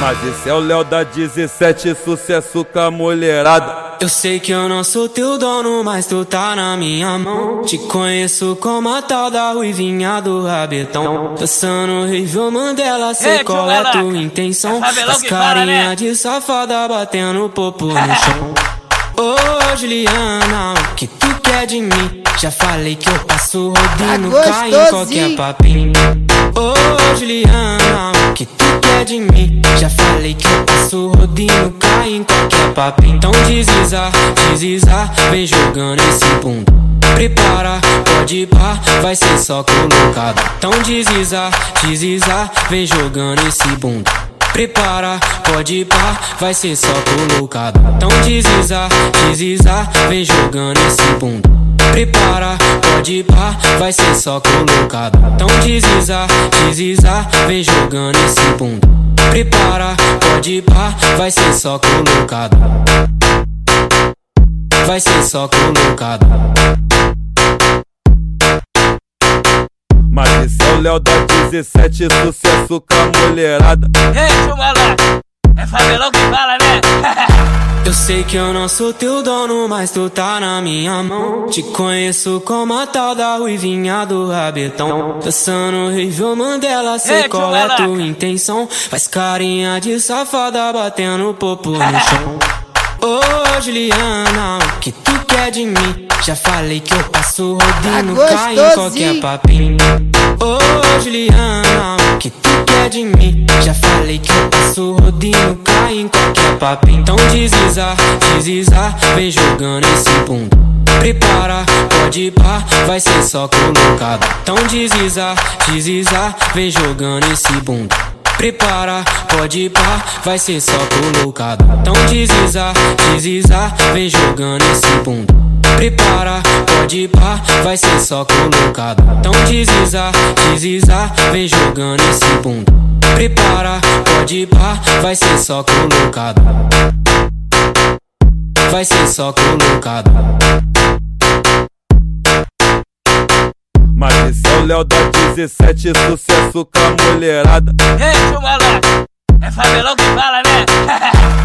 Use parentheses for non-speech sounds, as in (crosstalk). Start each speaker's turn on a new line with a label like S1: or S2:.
S1: Mas esse é o Léo da 17, sucesso com a mulherada.
S2: Eu sei que eu não sou teu dono, mas tu tá na minha mão. Te conheço como a tal da ruivinha do rabetão. Dançando horrível Mandela, sei qual é tua intenção. As carinha né? de safada batendo popo no chão. Ô oh, Juliana, o que tu quer de mim? Já falei que eu passo rodando, tá cai em qualquer papinho. Ô oh, Juliana, de mim? Já falei que eu passo rodinho, cai em qualquer papinho. Então deslizar, deslizar, vem jogando esse bunda. Prepara, pode pá, vai ser só colocado. Então deslizar, deslizar, vem jogando esse bunda. Prepara, pode pá, vai ser só colocado. Então deslizar, deslizar, vem jogando esse bunda. Prepara, pode ir pá, vai ser só colocado. Então deslizar, deslizar, vem jogando esse bunda. Prepara, pode ir pá, vai ser só colocado. Vai ser só colocado.
S1: Mas esse é o Léo da 17, sucesso com a mulherada.
S3: Ei, chumalá, é favelão que fala, né? (laughs)
S2: Eu sei que eu não sou teu dono, mas tu tá na minha mão. Te conheço como a tal da ruivinha do rabetão. Dançando horrível Mandela, sei Ei, qual é tua intenção. Faz carinha de safada batendo popo no (laughs) chão. Ô oh, Juliana, o que tu quer de mim? Já falei que eu passo rodinho, tá cai em qualquer papinho. Ô oh, Juliana, que tu quer de mim? Já falei que eu passo rodinho, cai em qualquer papinho. Então deslizar, deslizar, vem jogando esse bunda. Prepara, pode pá, vai ser só colocado. Então deslizar, deslizar, vem jogando esse bunda. Prepara, pode pá, vai ser só colocado. Então deslizar, deslizar, vem jogando esse bunda. Prepara, pode ir pá, vai ser só colocado. Então deslizar, deslizar, vem jogando esse bunda. Prepara, pode ir pá, vai ser só colocado. Vai ser só colocado.
S1: Mas esse é o Léo da 17, sucesso com a mulherada.
S3: Ei, chumalá, é favelão que fala, né? (laughs)